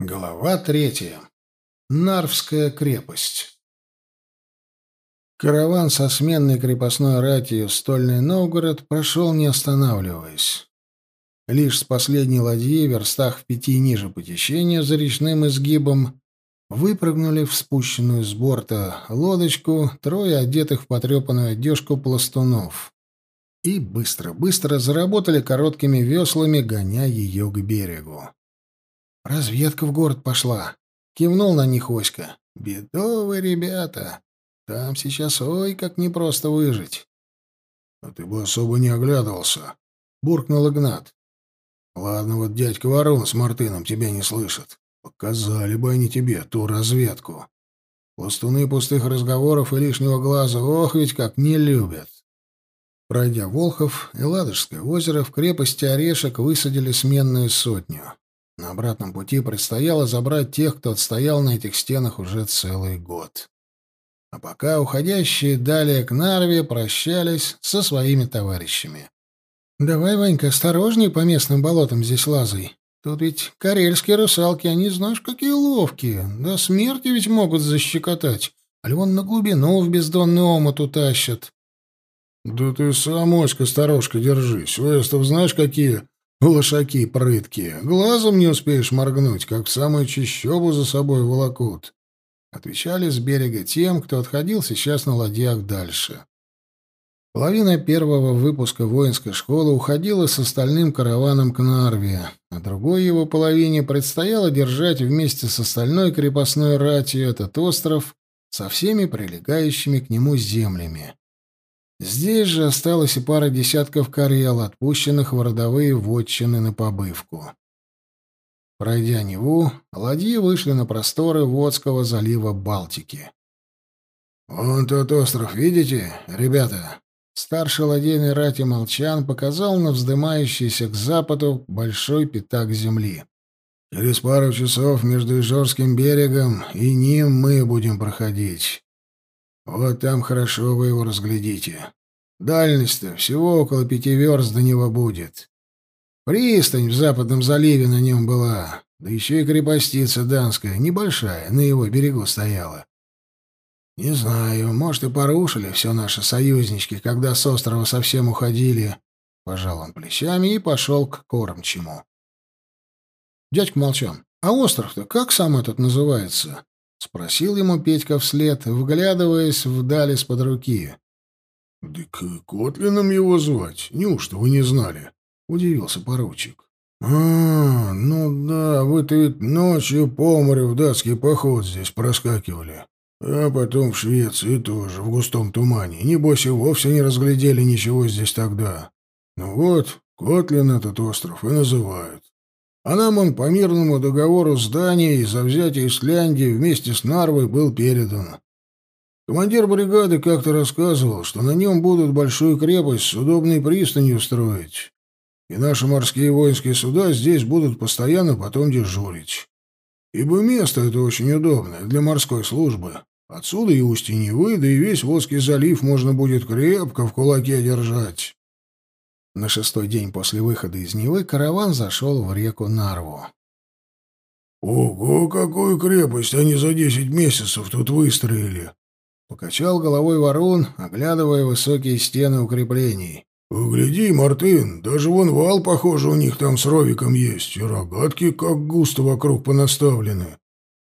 Глава третья. Нарвская крепость. Караван со сменной крепостной ратью Стольный Новгород прошел, не останавливаясь. Лишь с последней ладьи, верстах в пяти ниже по течению, за речным изгибом, выпрыгнули в спущенную с борта лодочку трое одетых в потрепанную одежку пластунов и быстро-быстро заработали короткими веслами, гоня ее к берегу. «Разведка в город пошла», — кивнул на них Оська. «Бедовые ребята. Там сейчас ой, как непросто выжить». «А ты бы особо не оглядывался», — буркнул Игнат. «Ладно, вот дядька Ворон с Мартыном тебя не слышат. Показали бы они тебе ту разведку. Пластуны пустых разговоров и лишнего глаза, ох, ведь как не любят». Пройдя Волхов и Ладожское озеро, в крепости Орешек высадили сменную сотню. На обратном пути предстояло забрать тех, кто отстоял на этих стенах уже целый год. А пока уходящие далее к Нарве прощались со своими товарищами. «Давай, Ванька, осторожней по местным болотам здесь лазай. Тут ведь карельские русалки, они знаешь, какие ловкие. До смерти ведь могут защекотать. А вон на глубину в бездонный омут утащат». «Да ты сам, Оська, сторожка, держись. Вестов знаешь, какие Лошаки прыткие. Глазом не успеешь моргнуть, как в самую чищобу за собой волокут. Отвечали с берега тем, кто отходил сейчас на ладьях дальше. Половина первого выпуска воинской школы уходила с остальным караваном к Нарве, а другой его половине предстояло держать вместе с остальной крепостной ратью этот остров со всеми прилегающими к нему землями. Здесь же осталось и пара десятков карел, отпущенных в родовые вотчины на побывку. Пройдя Неву, ладьи вышли на просторы Водского залива Балтики. «Вон тот остров, видите, ребята?» Старший ладейный рати Молчан показал на вздымающийся к западу большой пятак земли. «Через пару часов между Ижорским берегом и ним мы будем проходить. Вот там хорошо вы его разглядите. Дальность-то всего около пяти верст до него будет. Пристань в западном заливе на нем была, да еще и крепостица данская, небольшая, на его берегу стояла. Не знаю, может, и порушили все наши союзнички, когда с острова совсем уходили. Пожал он плечами и пошел к кормчему. Дядька Молчан, а остров-то как сам этот называется? — спросил ему Петька вслед, вглядываясь вдали из-под руки. — Так Котлином его звать. Неужто вы не знали? — удивился поручик. — А, ну да, вы-то ночью по морю в датский поход здесь проскакивали. А потом в Швеции тоже, в густом тумане. Небось, и вовсе не разглядели ничего здесь тогда. Ну вот, Котлин этот остров и называют. А нам он по мирному договору с Данией за взятие Исляндии вместе с Нарвой был передан. Командир бригады как-то рассказывал, что на нем будут большую крепость с удобной пристанью строить, и наши морские воинские суда здесь будут постоянно потом дежурить. Ибо место это очень удобное для морской службы. Отсюда и устье Невы, да и весь Волжский залив можно будет крепко в кулаке держать. На шестой день после выхода из Невы караван зашел в реку Нарву. «Ого, какую крепость они за десять месяцев тут выстроили!» Покачал головой ворон, оглядывая высокие стены укреплений. «Гляди, Мартын, даже вон вал, похоже, у них там с ровиком есть, и рогатки как густо вокруг понаставлены».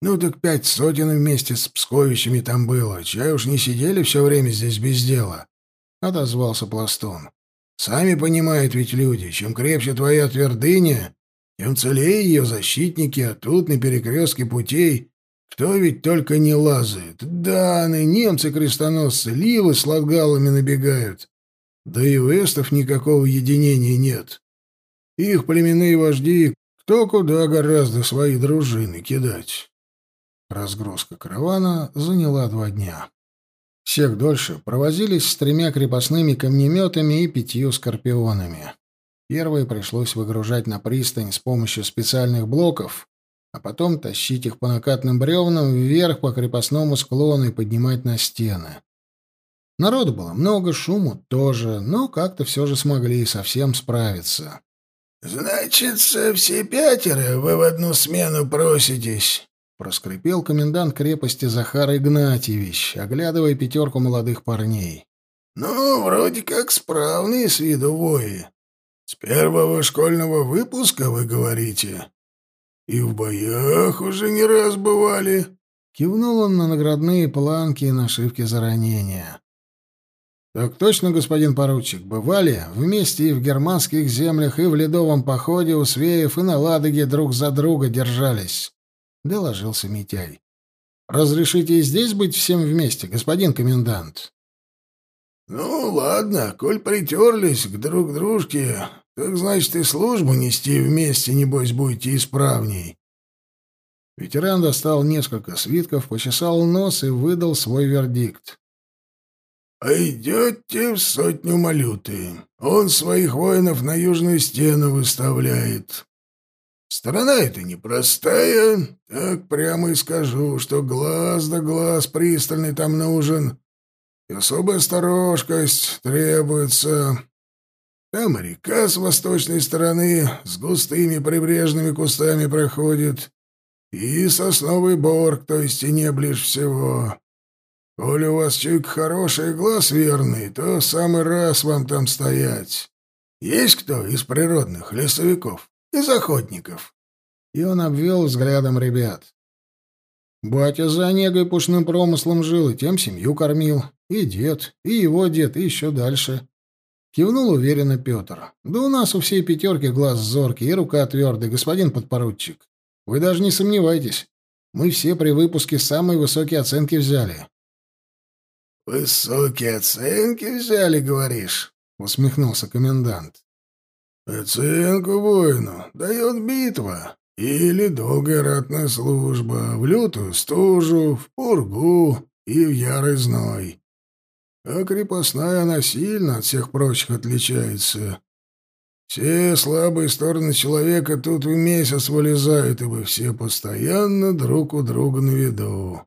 «Ну так пять сотен вместе с Псковичами там было. Чай уж не сидели все время здесь без дела», — отозвался Пластун. Сами понимают ведь люди, чем крепче твоя твердыня, тем целее ее защитники, а тут на перекрестке путей кто ведь только не лазает. Даны, немцы-крестоносцы, ливы с ладгалами набегают. Да и у эстов никакого единения нет. Их племенные вожди кто куда гораздо свои дружины кидать. Разгрузка каравана заняла два дня. Всех дольше провозились с тремя крепостными камнеметами и пятью скорпионами. Первые пришлось выгружать на пристань с помощью специальных блоков, а потом тащить их по накатным бревнам вверх по крепостному склону и поднимать на стены. Народу было много, шуму тоже, но как-то все же смогли совсем справиться. «Значит, все пятеро вы в одну смену проситесь», — проскрипел комендант крепости Захар Игнатьевич, оглядывая пятерку молодых парней. «Ну, вроде как справные с виду вои. С первого школьного выпуска, вы говорите? И в боях уже не раз бывали?» Кивнул он на наградные планки и нашивки за ранения. «Так точно, господин поручик, бывали вместе и в германских землях, и в ледовом походе у Свеев, и на Ладоге друг за друга держались», — доложился Митяй. «Разрешите и здесь быть всем вместе, господин комендант?» «Ну, ладно, коль притерлись к друг дружке, так значит и службу нести вместе, небось, будете исправней». Ветеран достал несколько свитков, почесал нос и выдал свой вердикт. «Пойдете в сотню малюты. Он своих воинов на южную стену выставляет. Страна эта непростая, так прямо и скажу, что глаз да глаз пристальный там нужен, и особая осторожность требуется. Там река с восточной стороны с густыми прибрежными кустами проходит, и сосновый борг, то есть и не ближе всего». Коли у вас чуйка хороший глаз верный, то самый раз вам там стоять. Есть кто из природных лесовиков, из охотников?» И он обвел взглядом ребят. Батя за негой пушным промыслом жил и тем семью кормил. И дед, и его дед, и еще дальше. Кивнул уверенно Петр. «Да у нас у всей пятерки глаз зоркий и рука твердый, господин подпоручик. Вы даже не сомневайтесь. Мы все при выпуске самые высокие оценки взяли. «Высокие оценки взяли, говоришь?» — усмехнулся комендант. «Оценку воину дает битва или долгая ратная служба, в лютую стужу, в пургу и в ярый зной. А крепостная она сильно от всех прочих отличается. Все слабые стороны человека тут в месяц вылезают, ибо все постоянно друг у друга на виду.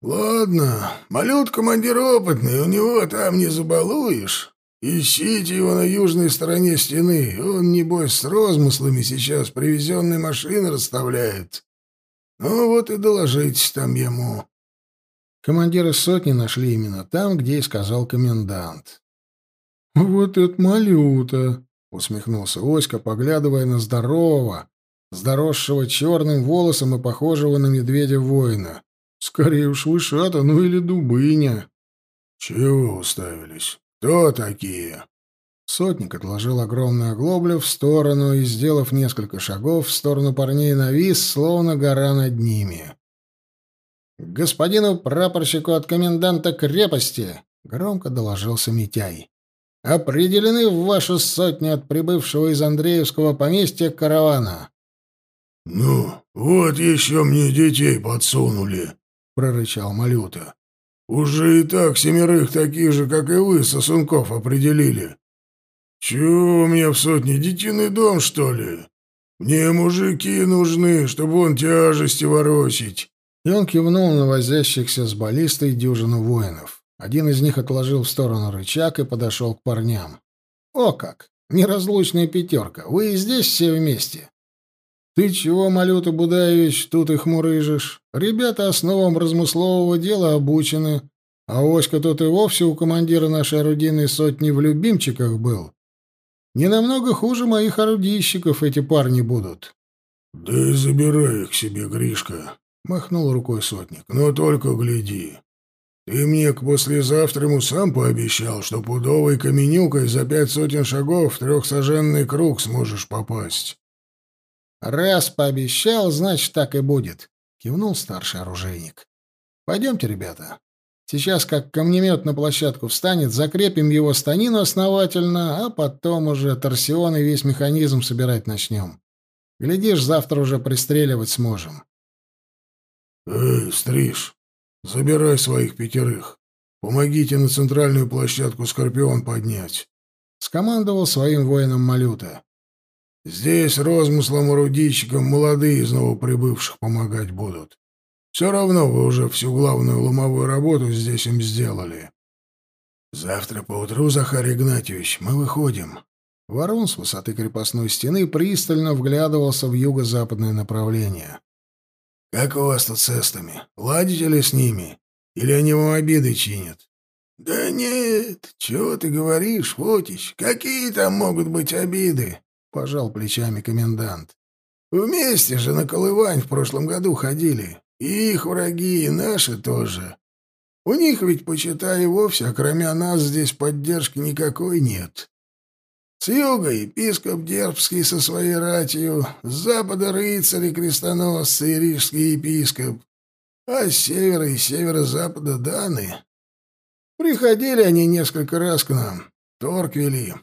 «Ладно, малют командир опытный, у него там не забалуешь. Ищите его на южной стороне стены, он, небось, с розмыслами сейчас привезенные машины расставляет. Ну вот и доложитесь там ему». Командиры сотни нашли именно там, где и сказал комендант. «Вот это малюта!» — усмехнулся Оська, поглядывая на здорового, заросшего черным волосом и похожего на медведя воина. Скорее уж вышата, ну или дубыня. Чего уставились? Кто такие? Сотник отложил огромную оглоблю в сторону и, сделав несколько шагов в сторону парней, навис, словно гора над ними. «Господину прапорщику от коменданта крепости!» — громко доложился Митяй. «Определены в вашу сотню от прибывшего из Андреевского поместья каравана». «Ну, вот еще мне детей подсунули», — прорычал Малюта. «Уже и так семерых таких же, как и вы, сосунков, определили. Чего мне в сотне детиный дом, что ли? Мне мужики нужны, чтобы он тяжести ворочить». И он кивнул на возящихся с баллистой дюжину воинов. Один из них отложил в сторону рычаг и подошел к парням. «О как! Неразлучная пятерка! Вы и здесь все вместе!» «Ты чего, Малюта Будаевич, тут их мурыжишь? Ребята основам размыслового дела обучены, а Оська тут и вовсе у командира нашей орудийной сотни в любимчиках был. Не намного хуже моих орудийщиков эти парни будут». «Да и забирай их себе, Гришка», — махнул рукой сотник. «Но только гляди. Ты мне к послезавтраму сам пообещал, что пудовой каменюкой за пять сотен шагов в трехсоженный круг сможешь попасть». «Раз пообещал, значит, так и будет», — кивнул старший оружейник. «Пойдемте, ребята. Сейчас, как камнемет на площадку встанет, закрепим его станину основательно, а потом уже торсион и весь механизм собирать начнем. Глядишь, завтра уже пристреливать сможем». «Эй, Стриж, забирай своих пятерых. Помогите на центральную площадку «Скорпион» поднять», — скомандовал своим воинам Малюта. Здесь розмыслам-орудийщикам молодые из новоприбывших помогать будут. Все равно вы уже всю главную ломовую работу здесь им сделали. Завтра поутру, Захар Игнатьевич, мы выходим. Ворон с высоты крепостной стены пристально вглядывался в юго-западное направление. «Как у вас тут с эстами? Ладите ли с ними? Или они вам обиды чинят?» «Да нет, чего ты говоришь, Фотич? Какие там могут быть обиды?» — пожал плечами комендант. «Вместе же на Колывань в прошлом году ходили. И их враги, и наши тоже. У них ведь, почитай, вовсе, кроме нас, здесь поддержки никакой нет. С юга епископ Дербский со своей ратью, с запада рыцари, крестоносцы и рижский епископ, а с севера и северо-запада даны. Приходили они несколько раз к нам, торг вели.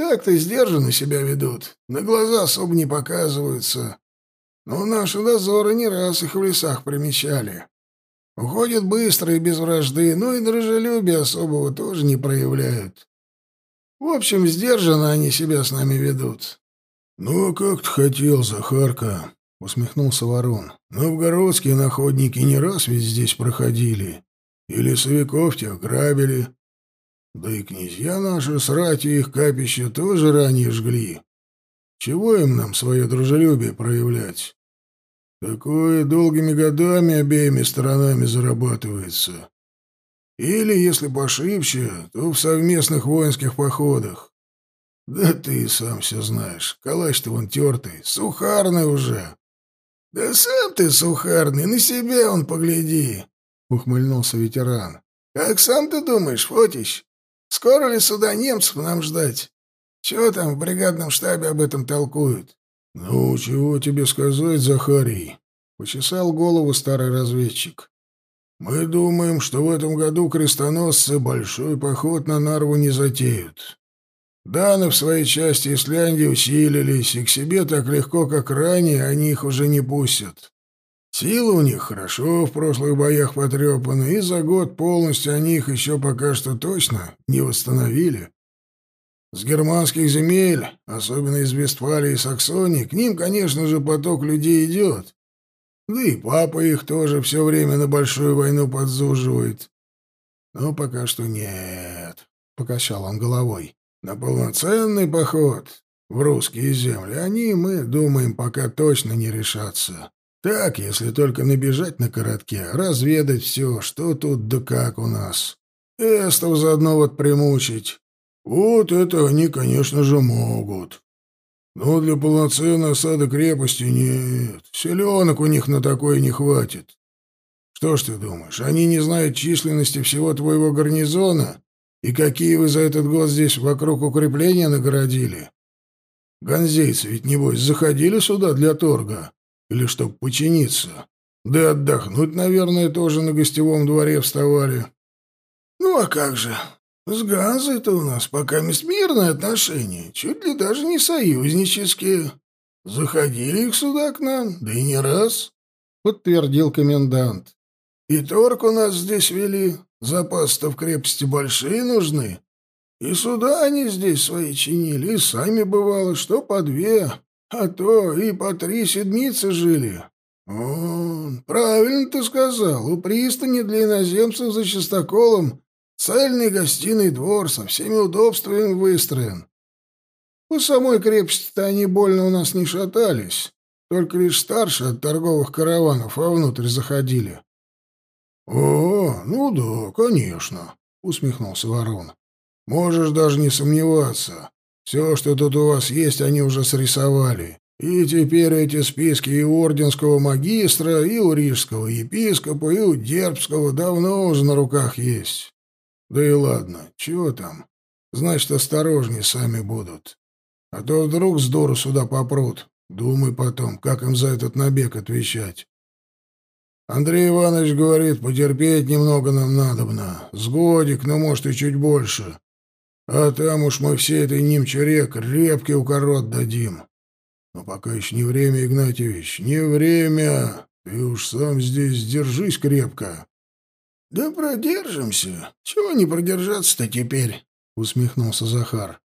Так-то сдержанно себя ведут, на глаза особо не показываются. Но наши дозоры не раз их в лесах примечали. Уходят быстро и без вражды, но и дружелюбия особого тоже не проявляют. В общем, сдержанно они себя с нами ведут. — Ну, а как ты хотел, Захарка, — усмехнулся Ворон. — Новгородские находники не раз ведь здесь проходили. И лесовиков тех грабили. Да и князья наши с ратью их капища тоже ранее жгли. Чего им нам свое дружелюбие проявлять? Такое долгими годами обеими сторонами зарабатывается. Или, если пошибче, то в совместных воинских походах. Да ты сам все знаешь. Калач-то вон тертый, сухарный уже. Да сам ты сухарный, на себя он погляди, — ухмыльнулся ветеран. Как сам ты думаешь, Фотич, скоро ли сюда немцев нам ждать? Чего там в бригадном штабе об этом толкуют? «Ну, чего тебе сказать, Захарий?» — почесал голову старый разведчик. «Мы думаем, что в этом году крестоносцы большой поход на Нарву не затеют. Даны в своей части Исляндии усилились, и к себе так легко, как ранее, они их уже не пустят. Силы у них хорошо в прошлых боях потрепаны, и за год полностью они их еще пока что точно не восстановили. С германских земель, особенно из Вестфалии и Саксонии, к ним, конечно же, поток людей идет. Да и папа их тоже все время на большую войну подзуживает. Но пока что нет, — покачал он головой. На полноценный поход в русские земли они, мы думаем, пока точно не решатся. Так, если только набежать на коротке, разведать все, что тут да как у нас. Эстов заодно вот примучить. Вот это они, конечно же, могут. Но для полноценной осады крепости нет. Селенок у них на такое не хватит. Что ж ты думаешь, они не знают численности всего твоего гарнизона? И какие вы за этот год здесь вокруг укрепления наградили? Ганзейцы ведь, небось, заходили сюда для торга? Или чтоб починиться? Да отдохнуть, наверное, тоже на гостевом дворе вставали. Ну а как же? С Ганзой-то у нас пока мирные отношения, чуть ли даже не союзнические. Заходили их сюда к нам, да и не раз, — подтвердил комендант. И торг у нас здесь вели, запасы-то в крепости большие нужны. И сюда они здесь свои чинили, и сами бывало, что по две, а то и по три седмицы жили. О, правильно ты сказал, у пристани для иноземцев за частоколом Цельный гостиный двор со всеми удобствами выстроен. У самой крепости-то они больно у нас не шатались, только лишь старше от торговых караванов вовнутрь заходили. — О, ну да, конечно, — усмехнулся ворон. — Можешь даже не сомневаться. Все, что тут у вас есть, они уже срисовали. И теперь эти списки и у орденского магистра, и у рижского епископа, и у дербского давно уже на руках есть. Да и ладно, чего там? Значит, осторожнее сами будут. А то вдруг с дуру сюда попрут. Думай потом, как им за этот набег отвечать. Андрей Иванович говорит, потерпеть немного нам надобно. С годик, но, может, и чуть больше. А там уж мы все этой немчуре крепкий укорот дадим. Но пока еще не время, Игнатьевич, не время. Ты уж сам здесь держись крепко. «Да продержимся. Чего не продержаться-то теперь?» — усмехнулся Захар.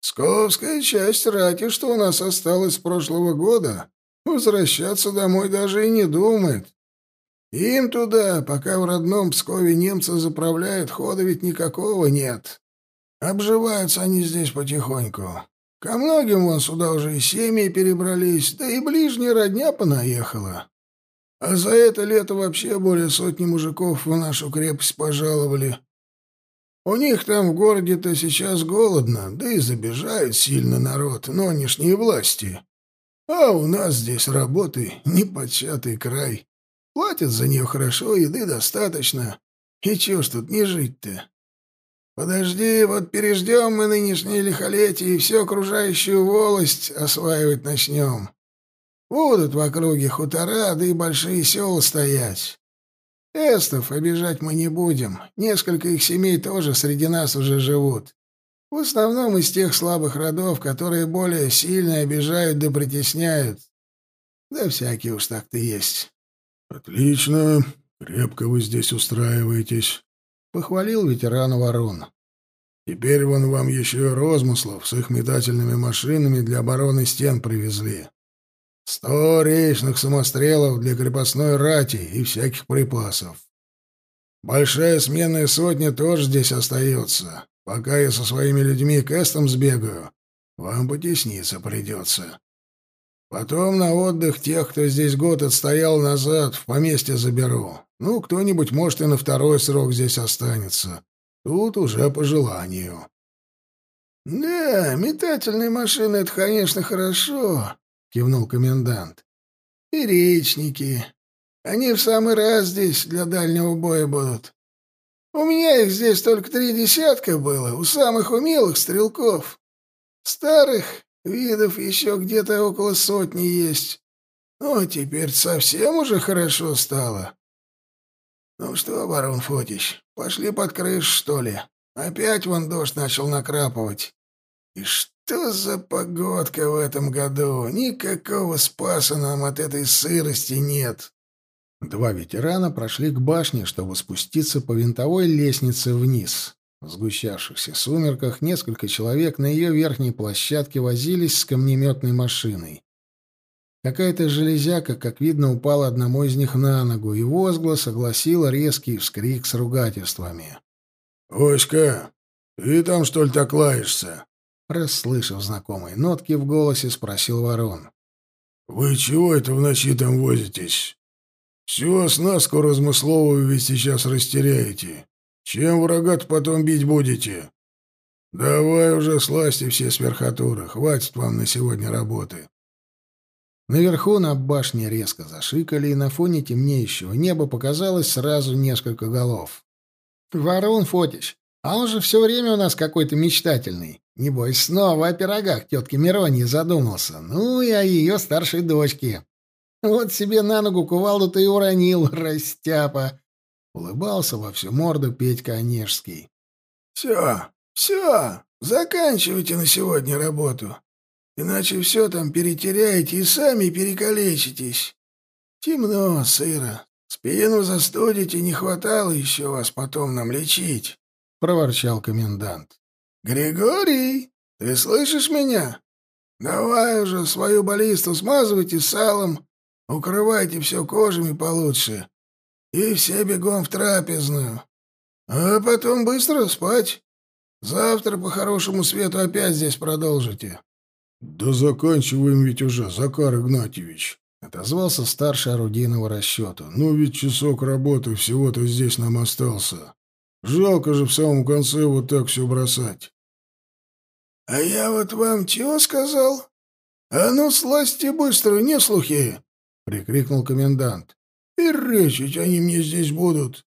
«Сковская часть рати, что у нас осталась с прошлого года, возвращаться домой даже и не думает. Им туда, пока в родном Пскове немцы заправляют, хода ведь никакого нет. Обживаются они здесь потихоньку. Ко многим вон сюда уже и семьи перебрались, да и ближняя родня понаехала. А за это лето вообще более сотни мужиков в нашу крепость пожаловали. У них там в городе-то сейчас голодно, да и забежает сильно народ, нынешние власти. А у нас здесь работы непочатый край. Платят за нее хорошо, еды достаточно. И чего ж тут не жить-то? Подожди, вот переждем мы нынешнее лихолетие и всю окружающую волость осваивать начнем. Будут в округе хутора, да и большие села стоять. Эстов обижать мы не будем. Несколько их семей тоже среди нас уже живут. В основном из тех слабых родов, которые более сильно обижают да притесняют. Да всякие уж так-то есть. — Отлично. Крепко вы здесь устраиваетесь, — похвалил ветерана Ворон. — Теперь вон вам еще розмыслов с их метательными машинами для обороны стен привезли. Сто речных самострелов для крепостной рати и всяких припасов. Большая сменная сотня тоже здесь остается. Пока я со своими людьми к эстам сбегаю, вам потесниться придется. Потом на отдых тех, кто здесь год отстоял назад, в поместье заберу. Ну, кто-нибудь, может, и на второй срок здесь останется. Тут уже по желанию. — Да, метательные машины — это, конечно, хорошо, кивнул комендант. И речники. Они в самый раз здесь для дальнего боя будут. У меня их здесь только три десятка было, у самых умелых стрелков. Старых видов еще где-то около сотни есть. Ну, теперь совсем уже хорошо стало. Ну что, барон Фотич, пошли под крышу, что ли? Опять вон дождь начал накрапывать. И? Что за погодка в этом году? Никакого спаса нам от этой сырости нет. Два ветерана прошли к башне, чтобы спуститься по винтовой лестнице вниз. В сгущавшихся сумерках несколько человек на ее верхней площадке возились с камнеметной машиной. Какая-то железяка, как видно, упала одному из них на ногу, и возглас огласил резкий вскрик с ругательствами. «Оська, ты там, что ли, так лаешься?» Расслышав знакомые нотки в голосе, спросил ворон. «Вы чего это в ночи там возитесь? Всю оснастку размысловую ведь сейчас растеряете. Чем врага-то потом бить будете? Давай уже сласти все с верхотуры, хватит вам на сегодня работы». Наверху на башне резко зашикали, и на фоне темнеющего неба показалось сразу несколько голов. «Ворон Фотич, а он же все время у нас какой-то мечтательный. Небось, снова о пирогах тетки Миронии задумался. Ну и о ее старшей дочке. Вот себе на ногу кувалду-то и уронил, растяпа. Улыбался во всю морду Петька Онежский. «Все, все, заканчивайте на сегодня работу. Иначе все там перетеряете и сами перекалечитесь. Темно, сыро. Спину застудите, не хватало еще вас потом нам лечить проворчал комендант. «Григорий, ты слышишь меня? Давай уже свою баллисту смазывайте салом, укрывайте все кожами получше, и все бегом в трапезную. А потом быстро спать. Завтра по хорошему свету опять здесь продолжите». «Да заканчиваем ведь уже, Закар Игнатьевич», — отозвался старший орудийного расчета. «Ну ведь часок работы всего-то здесь нам остался». Жалко же в самом конце вот так все бросать. — А я вот вам чего сказал? А ну, сласти быстро, не слухи! — прикрикнул комендант. — И речить они мне здесь будут.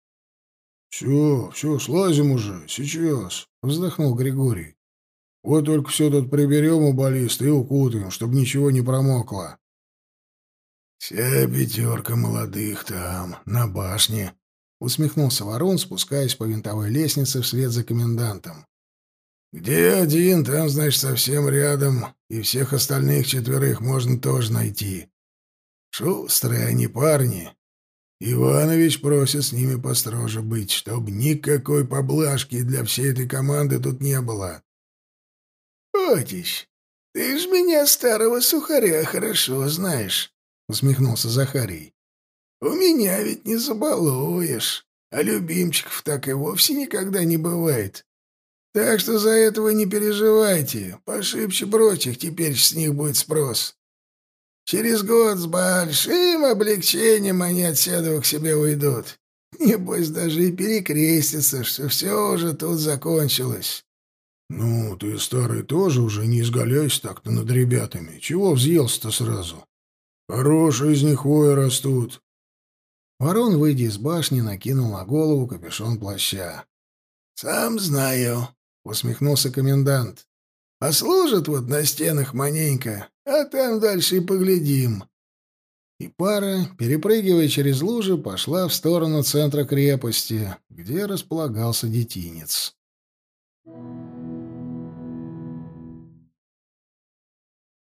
— Все, все, слазим уже, сейчас, — вздохнул Григорий. — Вот только все тут приберем у баллиста и укутаем, чтобы ничего не промокло. — Вся пятерка молодых там, на башне, усмехнулся Ворон, спускаясь по винтовой лестнице вслед за комендантом. Где один, там, значит, совсем рядом, и всех остальных четверых можно тоже найти. Шустрые они парни. Иванович просит с ними построже быть, чтобы никакой поблажки для всей этой команды тут не было. «Отич, ты ж меня, старого сухаря, хорошо знаешь», — усмехнулся Захарий. У меня ведь не забалуешь, а любимчиков так и вовсе никогда не бывает. Так что за этого не переживайте. Пошибче прочих теперь с них будет спрос. Через год с большим облегчением они от седова к себе уйдут. Небось, даже и перекрестится, что все уже тут закончилось. — Ну, ты, старый, тоже уже не изгаляйся так-то над ребятами. Чего взъелся-то сразу? Хорошие из них вои растут. Ворон, выйдя из башни, накинул на голову капюшон плаща. — Сам знаю, — усмехнулся комендант. — Послужат вот на стенах маненько, а там дальше и поглядим. И пара, перепрыгивая через лужи, пошла в сторону центра крепости, где располагался детинец. Thank you.